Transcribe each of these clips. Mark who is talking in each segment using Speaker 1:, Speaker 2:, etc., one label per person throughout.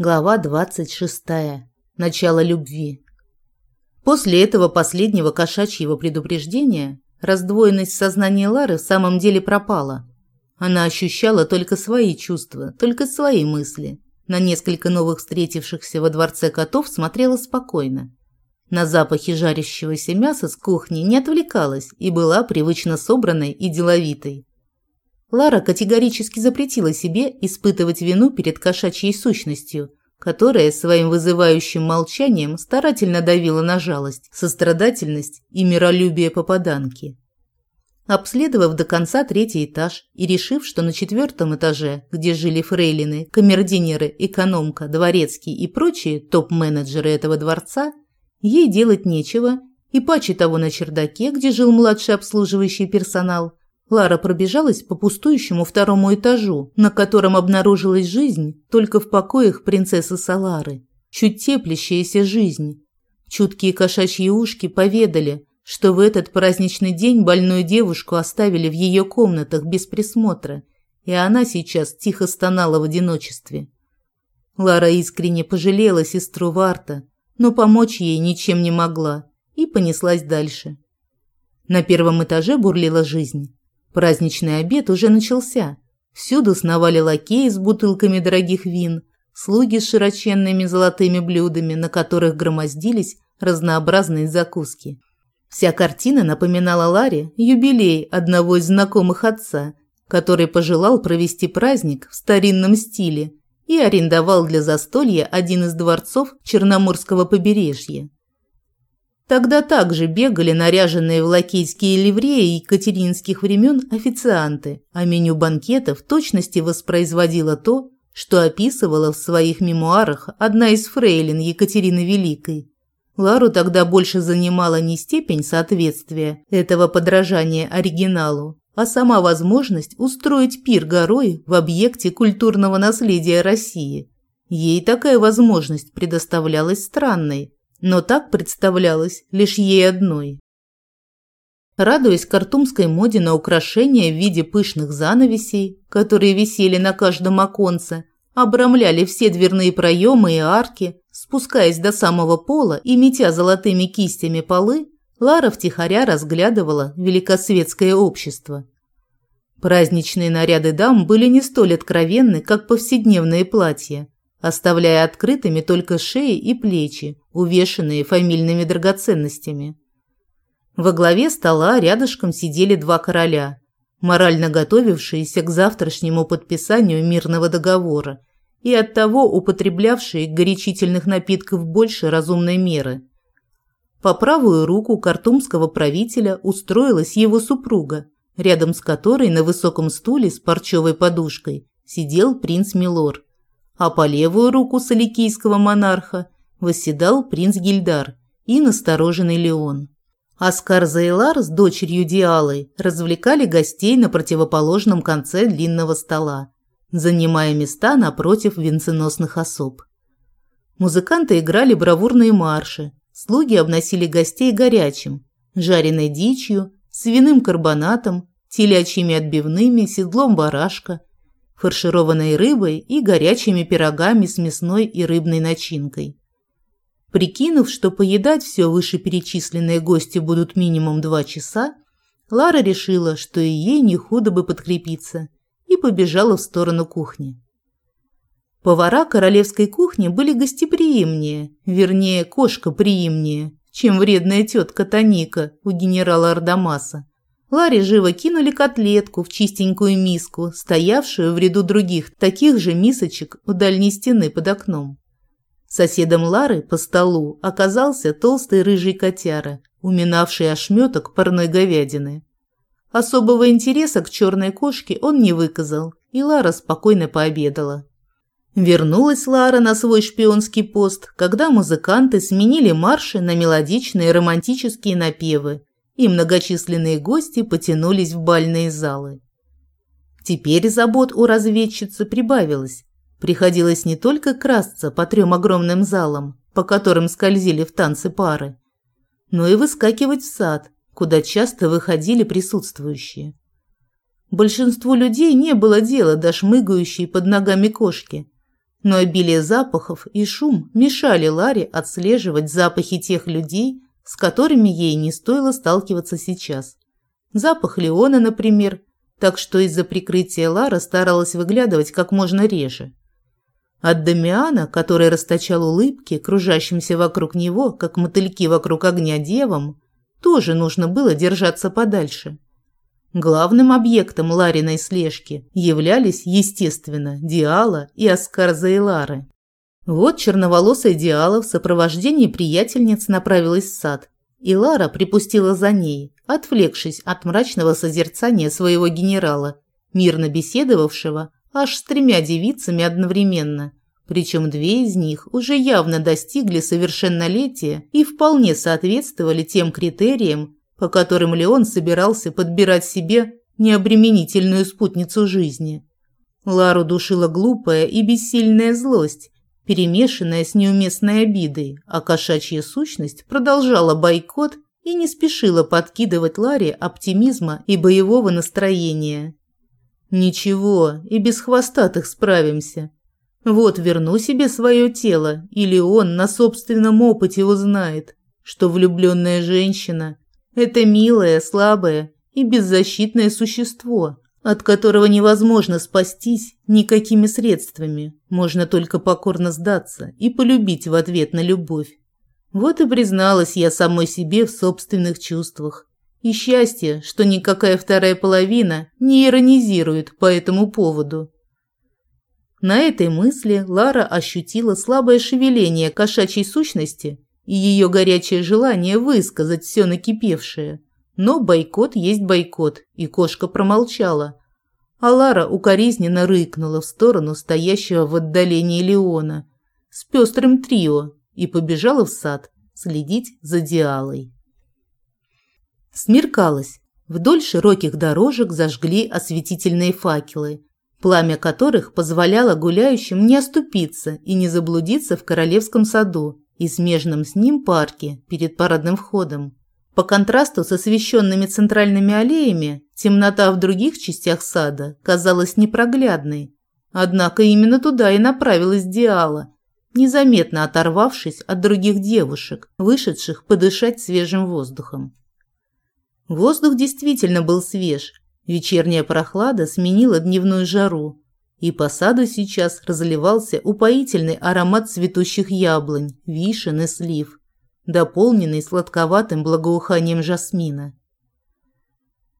Speaker 1: Глава 26. Начало любви. После этого последнего кошачьего предупреждения раздвоенность сознания Лары в самом деле пропала. Она ощущала только свои чувства, только свои мысли. На несколько новых встретившихся во дворце котов смотрела спокойно. На запахи жарящегося мяса с кухни не отвлекалась и была привычно собранной и деловитой. Лара категорически запретила себе испытывать вину перед кошачьей сущностью, которая своим вызывающим молчанием старательно давила на жалость, сострадательность и миролюбие попаданки. Обследовав до конца третий этаж и решив, что на четвертом этаже, где жили фрейлины, камердинеры, экономка, дворецкий и прочие топ-менеджеры этого дворца, ей делать нечего, и паче того на чердаке, где жил младший обслуживающий персонал, Лара пробежалась по пустующему второму этажу, на котором обнаружилась жизнь только в покоях принцессы Салары. Чуть теплящаяся жизнь. Чуткие кошачьи ушки поведали, что в этот праздничный день больную девушку оставили в ее комнатах без присмотра, и она сейчас тихо стонала в одиночестве. Лара искренне пожалела сестру Варта, но помочь ей ничем не могла и понеслась дальше. На первом этаже бурлила жизнь. Праздничный обед уже начался. Всюду сновали лакеи с бутылками дорогих вин, слуги с широченными золотыми блюдами, на которых громоздились разнообразные закуски. Вся картина напоминала Ларе юбилей одного из знакомых отца, который пожелал провести праздник в старинном стиле и арендовал для застолья один из дворцов Черноморского побережья. Тогда также бегали наряженные в лакейские ливреи екатеринских времен официанты, а меню банкета в точности воспроизводило то, что описывала в своих мемуарах одна из фрейлин Екатерины Великой. Лару тогда больше занимала не степень соответствия этого подражания оригиналу, а сама возможность устроить пир горой в объекте культурного наследия России. Ей такая возможность предоставлялась странной – но так представлялось лишь ей одной. Радуясь картумской моде на украшения в виде пышных занавесей, которые висели на каждом оконце, обрамляли все дверные проемы и арки, спускаясь до самого пола и метя золотыми кистями полы, Лара втихаря разглядывала великосветское общество. Праздничные наряды дам были не столь откровенны, как повседневные платья, оставляя открытыми только шеи и плечи, увешанные фамильными драгоценностями. Во главе стола рядышком сидели два короля, морально готовившиеся к завтрашнему подписанию мирного договора и оттого употреблявшие горячительных напитков больше разумной меры. По правую руку картумского правителя устроилась его супруга, рядом с которой на высоком стуле с парчевой подушкой сидел принц Милор – а по левую руку саликийского монарха восседал принц Гильдар и настороженный Леон. Аскар Зайлар с дочерью Диалой развлекали гостей на противоположном конце длинного стола, занимая места напротив венценосных особ. Музыканты играли бравурные марши, слуги обносили гостей горячим, жареной дичью, свиным карбонатом, телячьими отбивными, седлом барашка, фаршированной рыбой и горячими пирогами с мясной и рыбной начинкой. Прикинув, что поедать все вышеперечисленные гости будут минимум два часа, Лара решила, что и ей не худо бы подкрепиться, и побежала в сторону кухни. Повара королевской кухни были гостеприимнее, вернее, кошка приимнее, чем вредная тетка Таника у генерала Ардамаса. Ларе живо кинули котлетку в чистенькую миску, стоявшую в ряду других таких же мисочек у дальней стены под окном. Соседом Лары по столу оказался толстый рыжий котяра, уминавший ошметок парной говядины. Особого интереса к черной кошке он не выказал, и Лара спокойно пообедала. Вернулась Лара на свой шпионский пост, когда музыканты сменили марши на мелодичные романтические напевы, и многочисленные гости потянулись в бальные залы. Теперь забот у разведчицы прибавилось. Приходилось не только красться по трем огромным залам, по которым скользили в танцы пары, но и выскакивать в сад, куда часто выходили присутствующие. Большинству людей не было дела до шмыгающей под ногами кошки, Но обилие запахов и шум мешали Ларе отслеживать запахи тех людей, с которыми ей не стоило сталкиваться сейчас. Запах Леона, например, так что из-за прикрытия Лара старалась выглядывать как можно реже. От Дамиана, который расточал улыбки, кружащимся вокруг него, как мотыльки вокруг огня девам, тоже нужно было держаться подальше. Главным объектом Лариной слежки являлись, естественно, Диала и Оскар Зайлары. Вот черноволосая Диала в сопровождении приятельниц направилась в сад, и Лара припустила за ней, отвлекшись от мрачного созерцания своего генерала, мирно беседовавшего аж с тремя девицами одновременно. Причем две из них уже явно достигли совершеннолетия и вполне соответствовали тем критериям, по которым Леон собирался подбирать себе необременительную спутницу жизни. Лару душила глупая и бессильная злость, перемешанная с неуместной обидой, а кошачья сущность продолжала бойкот и не спешила подкидывать Ларе оптимизма и боевого настроения. «Ничего, и без хвостатых справимся. Вот верну себе свое тело, или он на собственном опыте узнает, что влюбленная женщина – это милое, слабое и беззащитное существо, от которого невозможно спастись никакими средствами, можно только покорно сдаться и полюбить в ответ на любовь. Вот и призналась я самой себе в собственных чувствах. И счастье, что никакая вторая половина не иронизирует по этому поводу. На этой мысли Лара ощутила слабое шевеление кошачьей сущности и ее горячее желание высказать все накипевшее. Но бойкот есть бойкот, и кошка промолчала. А Лара укоризненно рыкнула в сторону стоящего в отдалении Леона с пестрым трио и побежала в сад следить за Диалой. Смеркалось. Вдоль широких дорожек зажгли осветительные факелы, пламя которых позволяло гуляющим не оступиться и не заблудиться в Королевском саду и смежном с ним парке перед парадным входом. По контрасту с освещенными центральными аллеями, темнота в других частях сада казалась непроглядной. Однако именно туда и направилась Диала, незаметно оторвавшись от других девушек, вышедших подышать свежим воздухом. Воздух действительно был свеж, вечерняя прохлада сменила дневную жару, и по саду сейчас разливался упоительный аромат цветущих яблонь, вишен и слив, дополненный сладковатым благоуханием жасмина.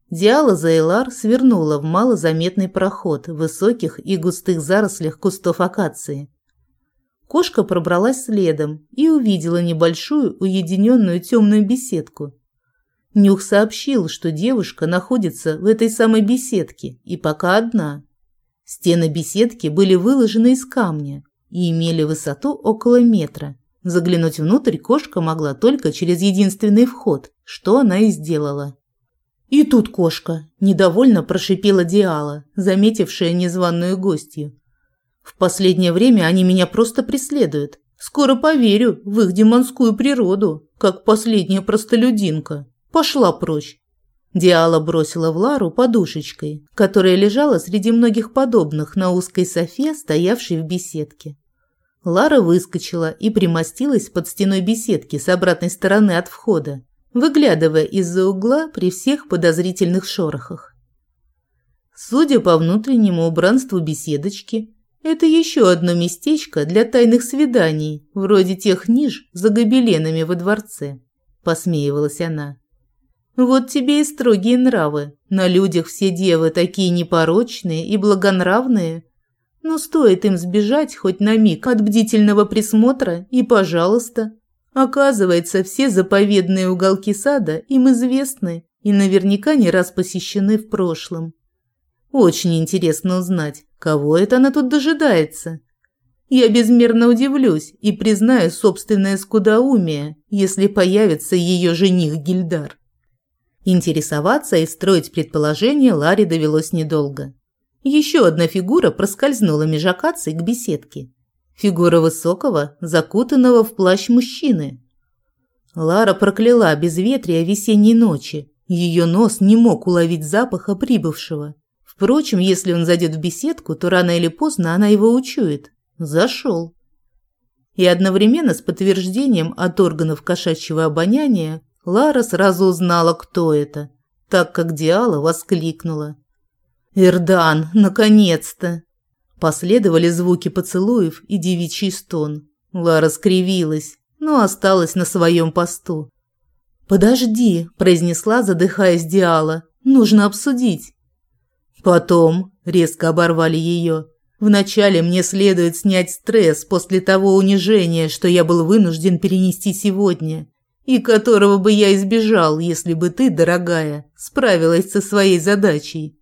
Speaker 1: Диала Зайлар свернула в малозаметный проход в высоких и густых зарослях кустов акации – Кошка пробралась следом и увидела небольшую уединенную темную беседку. Нюх сообщил, что девушка находится в этой самой беседке и пока одна. Стены беседки были выложены из камня и имели высоту около метра. Заглянуть внутрь кошка могла только через единственный вход, что она и сделала. «И тут кошка!» – недовольно прошипела Диала, заметившая незваную гостью. В последнее время они меня просто преследуют. Скоро поверю в их демонскую природу, как последняя простолюдинка. Пошла прочь. Диала бросила в Лару подушечкой, которая лежала среди многих подобных на узкой софе, стоявшей в беседке. Лара выскочила и примостилась под стеной беседки с обратной стороны от входа, выглядывая из-за угла при всех подозрительных шорохах. Судя по внутреннему убранству беседочки, это еще одно местечко для тайных свиданий, вроде тех ниш за гобеленами во дворце, посмеивалась она. Вот тебе и строгие нравы. На людях все девы такие непорочные и благонравные. Но стоит им сбежать хоть на миг от бдительного присмотра, и, пожалуйста. Оказывается, все заповедные уголки сада им известны и наверняка не раз посещены в прошлом. Очень интересно узнать, кого это она тут дожидается. Я безмерно удивлюсь и признаю собственное скудоумие, если появится ее жених Гильдар. Интересоваться и строить предположения Ларе довелось недолго. Еще одна фигура проскользнула меж акаций к беседке. Фигура высокого, закутанного в плащ мужчины. Лара прокляла безветрие весенней ночи. Ее нос не мог уловить запаха прибывшего. Впрочем, если он зайдет в беседку, то рано или поздно она его учует. Зашел. И одновременно с подтверждением от органов кошачьего обоняния Лара сразу узнала, кто это, так как Диала воскликнула. «Ирдан, наконец-то!» Последовали звуки поцелуев и девичий стон. Лара скривилась, но осталась на своем посту. «Подожди», – произнесла, задыхаясь Диала. «Нужно обсудить». «Потом», – резко оборвали ее. «Вначале мне следует снять стресс после того унижения, что я был вынужден перенести сегодня, и которого бы я избежал, если бы ты, дорогая, справилась со своей задачей».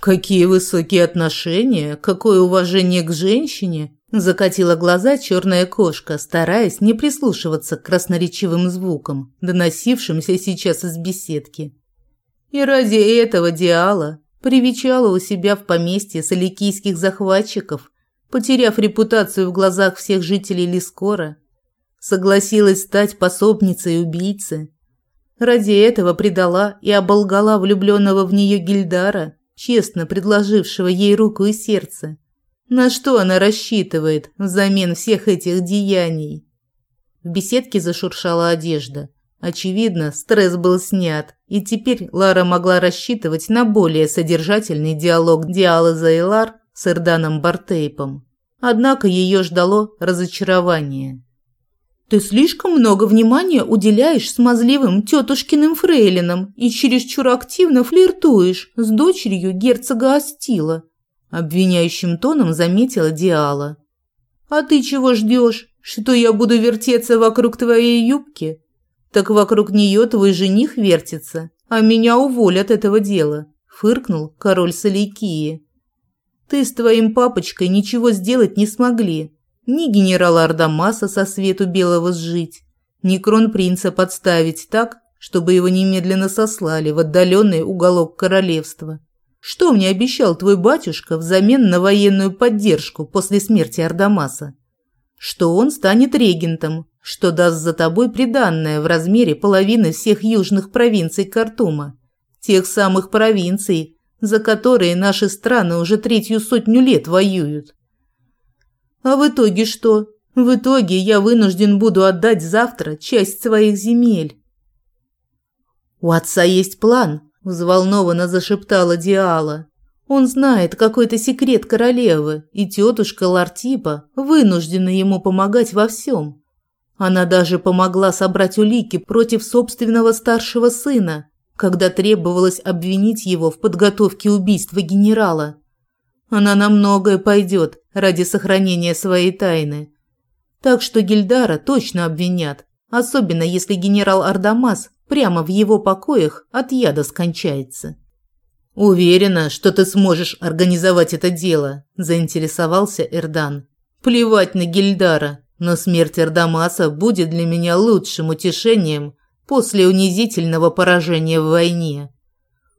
Speaker 1: «Какие высокие отношения, какое уважение к женщине!» Закатила глаза черная кошка, стараясь не прислушиваться к красноречивым звукам, доносившимся сейчас из беседки. И ради этого Диала привечала у себя в поместье соликийских захватчиков, потеряв репутацию в глазах всех жителей Лискора, согласилась стать пособницей убийцы. Ради этого предала и оболгала влюбленного в нее Гильдара, честно предложившего ей руку и сердце. На что она рассчитывает взамен всех этих деяний? В беседке зашуршала одежда. Очевидно, стресс был снят, и теперь Лара могла рассчитывать на более содержательный диалог Диалы Зайлар с Эрданом Бартейпом. Однако ее ждало разочарование. «Ты слишком много внимания уделяешь смазливым тетушкиным фрейлинам и чересчур активно флиртуешь с дочерью герцога Астила», обвиняющим тоном заметила Диала. А ты чего ждешь? Что я буду вертеться вокруг твоей юбки? Так вокруг нее твой жених вертится, а меня уволят этого дела, фыркнул король Саликии. Ты с твоим папочкой ничего сделать не смогли. Ни генерала Ардамаса со свету белого сжить, ни кронпринца подставить так, чтобы его немедленно сослали в отдаленный уголок королевства. Что мне обещал твой батюшка взамен на военную поддержку после смерти Ардамаса? Что он станет регентом, что даст за тобой приданное в размере половины всех южных провинций Картума, тех самых провинций, за которые наши страны уже третью сотню лет воюют. А в итоге что? В итоге я вынужден буду отдать завтра часть своих земель. У отца есть план, взволнованно зашептала Диала. Он знает какой-то секрет королевы, и тетушка Лартипа вынуждена ему помогать во всем. Она даже помогла собрать улики против собственного старшего сына, когда требовалось обвинить его в подготовке убийства генерала. Она на многое пойдет ради сохранения своей тайны. Так что Гильдара точно обвинят, особенно если генерал Ардамас прямо в его покоях от яда скончается. Уверена, что ты сможешь организовать это дело, заинтересовался Эрдан. Плевать на Гильдара, но смерть Эрдамаса будет для меня лучшим утешением после унизительного поражения в войне.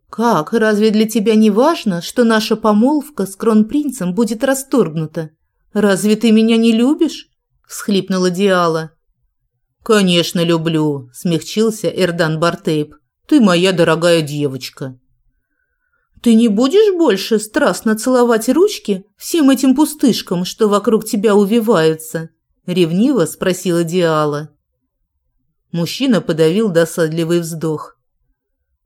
Speaker 1: Как, разве для тебя не важно, что наша помолвка с кронпринцем будет расторгнута? Разве ты меня не любишь? всхлипнула Диала. «Конечно, люблю», – смягчился Эрдан Бартейп. «Ты моя дорогая девочка». «Ты не будешь больше страстно целовать ручки всем этим пустышкам, что вокруг тебя увиваются?» – ревниво спросила Диала. Мужчина подавил досадливый вздох.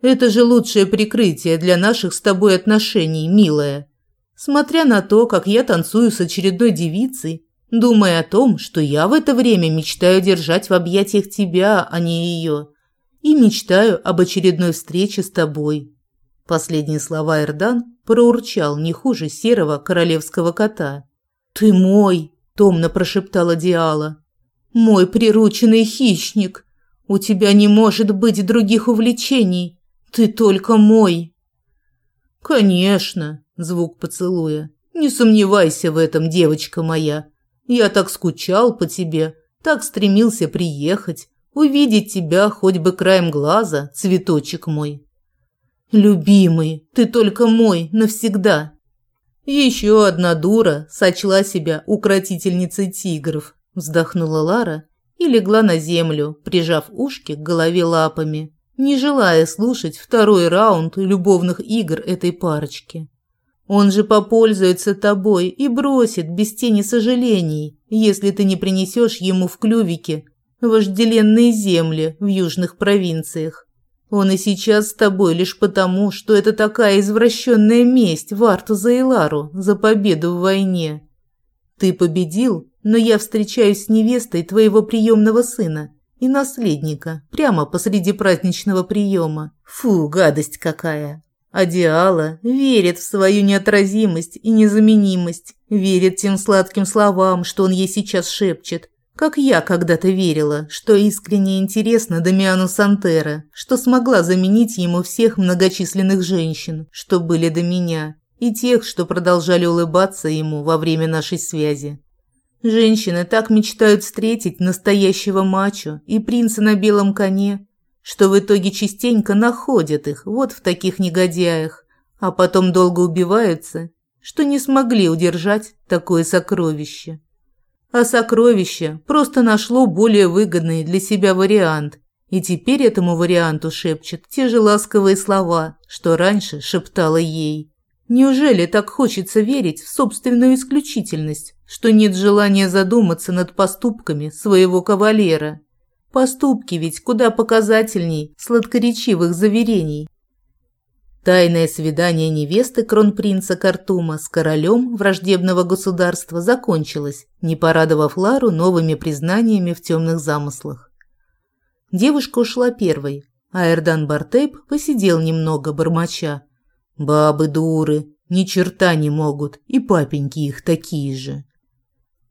Speaker 1: «Это же лучшее прикрытие для наших с тобой отношений, милая. Смотря на то, как я танцую с очередной девицей, думая о том, что я в это время мечтаю держать в объятиях тебя, а не ее, и мечтаю об очередной встрече с тобой. Последние слова Эрдан проурчал не хуже серого королевского кота. «Ты мой!» – томно прошептала Диала. «Мой прирученный хищник! У тебя не может быть других увлечений! Ты только мой!» «Конечно!» – звук поцелуя. «Не сомневайся в этом, девочка моя!» Я так скучал по тебе, так стремился приехать, увидеть тебя хоть бы краем глаза, цветочек мой. Любимый, ты только мой навсегда. Еще одна дура сочла себя укротительницей тигров, вздохнула Лара и легла на землю, прижав ушки к голове лапами, не желая слушать второй раунд любовных игр этой парочки. Он же попользуется тобой и бросит без тени сожалений, если ты не принесешь ему в клювике вожделенные земли в южных провинциях. Он и сейчас с тобой лишь потому, что это такая извращенная месть Варту Заилару за победу в войне. Ты победил, но я встречаюсь с невестой твоего приемного сына и наследника прямо посреди праздничного приема. Фу, гадость какая! А Диала верит в свою неотразимость и незаменимость, верит тем сладким словам, что он ей сейчас шепчет, как я когда-то верила, что искренне интересно Дамиану Сантера, что смогла заменить ему всех многочисленных женщин, что были до меня, и тех, что продолжали улыбаться ему во время нашей связи. Женщины так мечтают встретить настоящего мачо и принца на белом коне, что в итоге частенько находят их вот в таких негодяях, а потом долго убиваются, что не смогли удержать такое сокровище. А сокровище просто нашло более выгодный для себя вариант, и теперь этому варианту шепчет те же ласковые слова, что раньше шептала ей. Неужели так хочется верить в собственную исключительность, что нет желания задуматься над поступками своего кавалера? Поступки ведь куда показательней сладкоречивых заверений. Тайное свидание невесты кронпринца Картума с королем враждебного государства закончилось, не порадовав Лару новыми признаниями в темных замыслах. Девушка ушла первой, а Эрдан Бартейп посидел немного, бормоча. «Бабы дуры, ни черта не могут, и папеньки их такие же».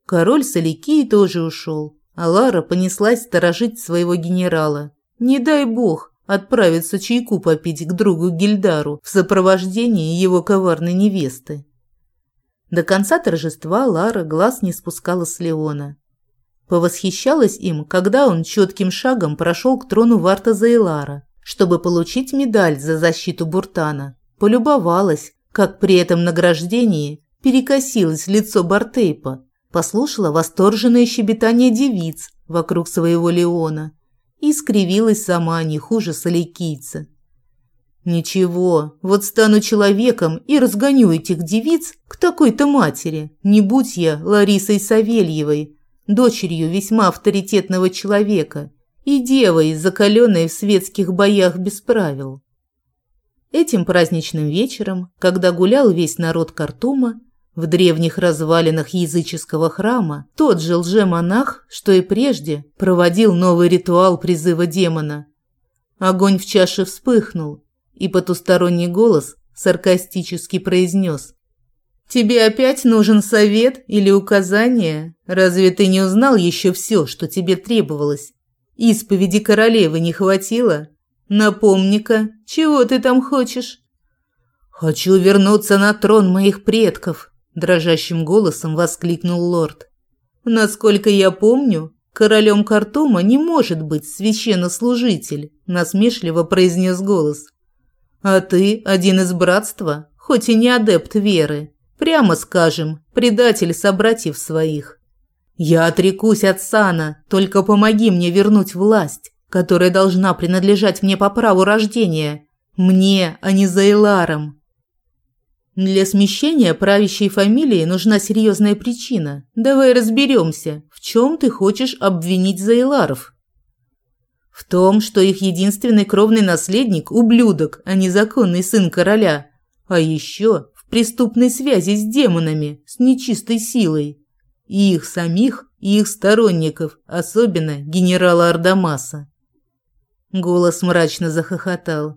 Speaker 1: Король Саликии тоже ушел, а Лара понеслась сторожить своего генерала. Не дай бог отправиться чайку попить к другу Гильдару в сопровождении его коварной невесты. До конца торжества Лара глаз не спускала с Леона. Повосхищалась им, когда он четким шагом прошел к трону Варта Зайлара, чтобы получить медаль за защиту Буртана. Полюбовалась, как при этом награждении перекосилось лицо Бартейпа, послушала восторженное щебетание девиц вокруг своего Леона и скривилась сама не хуже соликийца. «Ничего, вот стану человеком и разгоню этих девиц к такой-то матери, не будь я Ларисой Савельевой, дочерью весьма авторитетного человека и девой, закаленной в светских боях без правил». Этим праздничным вечером, когда гулял весь народ Картума, в древних развалинах языческого храма тот же лжемонах, что и прежде, проводил новый ритуал призыва демона. Огонь в чаше вспыхнул, и потусторонний голос саркастически произнес. «Тебе опять нужен совет или указание? Разве ты не узнал еще все, что тебе требовалось? Исповеди королевы не хватило? Напомни-ка, чего ты там хочешь?» «Хочу вернуться на трон моих предков», дрожащим голосом воскликнул лорд. Насколько я помню, королем Картума не может быть священнослужитель, насмешливо произнес голос. А ты один из братства, хоть и не адепт веры, прямо скажем, предатель собратьев своих. Я отрекусь от сана, только помоги мне вернуть власть, которая должна принадлежать мне по праву рождения, мне, а не Зайларам. Для смещения правящей фамилии нужна серьезная причина. Давай разберемся, в чем ты хочешь обвинить Зайларов. В том, что их единственный кровный наследник – ублюдок, а не законный сын короля. А еще в преступной связи с демонами, с нечистой силой. И их самих, и их сторонников, особенно генерала Ардамаса. Голос мрачно захохотал.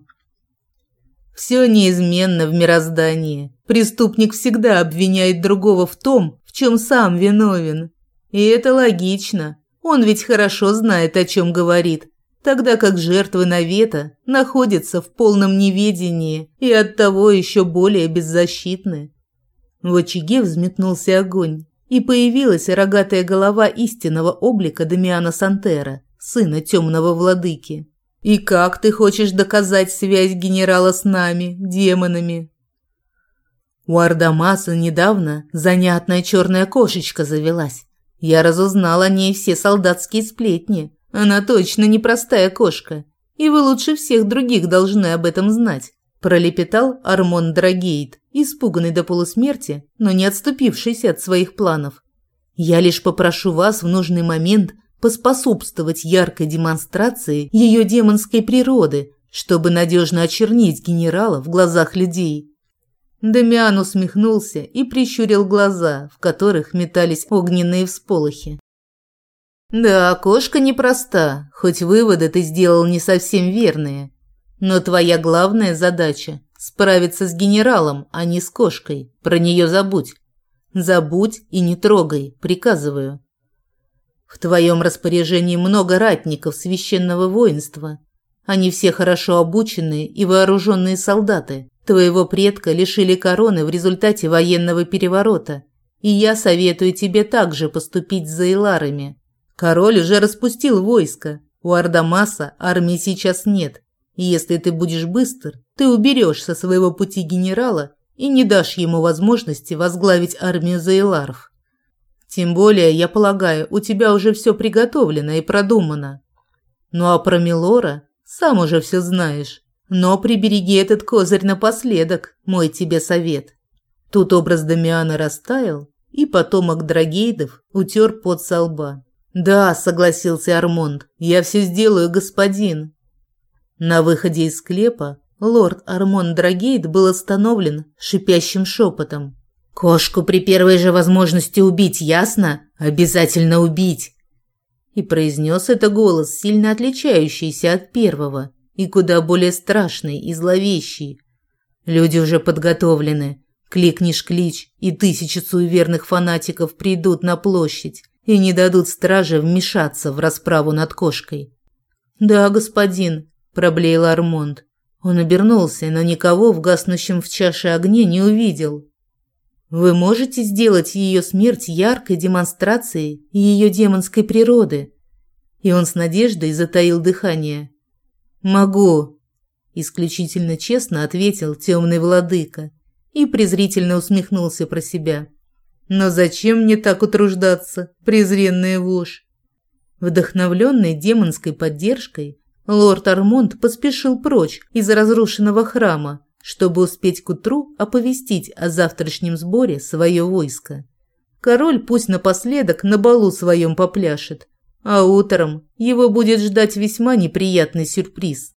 Speaker 1: Все неизменно в мироздании. Преступник всегда обвиняет другого в том, в чем сам виновен. И это логично. Он ведь хорошо знает, о чем говорит, тогда как жертвы навета находятся в полном неведении и оттого еще более беззащитны. В очаге взметнулся огонь, и появилась рогатая голова истинного облика Дамиана Сантера, сына темного владыки. И как ты хочешь доказать связь генерала с нами, демонами? У Ардамаса недавно занятная черная кошечка завелась. Я разузнал о ней все солдатские сплетни. Она точно непростая кошка, и вы лучше всех других должны об этом знать. пролепетал Армон Драгейт, испуганный до полусмерти, но не отступившийся от своих планов. «Я лишь попрошу вас в нужный момент поспособствовать яркой демонстрации ее демонской природы, чтобы надежно очернить генерала в глазах людей». Дамиан усмехнулся и прищурил глаза, в которых метались огненные всполохи. «Да, кошка непроста, хоть выводы ты сделал не совсем верные. Но твоя главная задача – справиться с генералом, а не с кошкой. Про нее забудь. Забудь и не трогай, приказываю. В твоем распоряжении много ратников священного воинства. Они все хорошо обученные и вооруженные солдаты. Твоего предка лишили короны в результате военного переворота, и я советую тебе также поступить с заиларами. Король уже распустил войско. У Ардамаса армии сейчас нет. И если ты будешь быстр, ты уберешь со своего пути генерала и не дашь ему возможности возглавить армию заиларов. Тем более, я полагаю, у тебя уже все приготовлено и продумано. Ну а про Милора сам уже все знаешь. Но прибереги этот козырь напоследок, мой тебе совет. Тут образ Дамиана растаял, и потомок Драгейдов утер пот со лба. «Да», – согласился Армонд, – «я все сделаю, господин». На выходе из склепа лорд Армон Драгейд был остановлен шипящим шепотом. «Кошку при первой же возможности убить, ясно? Обязательно убить!» И произнес это голос, сильно отличающийся от первого и куда более страшный и зловещий. Люди уже подготовлены. Кликнешь клич, и тысячи суеверных фанатиков придут на площадь и не дадут страже вмешаться в расправу над кошкой. «Да, господин», – проблеял Армонд. Он обернулся, но никого в гаснущем в чаше огне не увидел. «Вы можете сделать ее смерть яркой демонстрацией ее демонской природы?» И он с надеждой затаил дыхание. «Могу», – исключительно честно ответил темный владыка и презрительно усмехнулся про себя. «Но зачем мне так утруждаться, презренная вошь?» Вдохновленный демонской поддержкой, лорд Армонд поспешил прочь из разрушенного храма, чтобы успеть к утру оповестить о завтрашнем сборе свое войско. Король пусть напоследок на балу своем попляшет, а утром его будет ждать весьма неприятный сюрприз.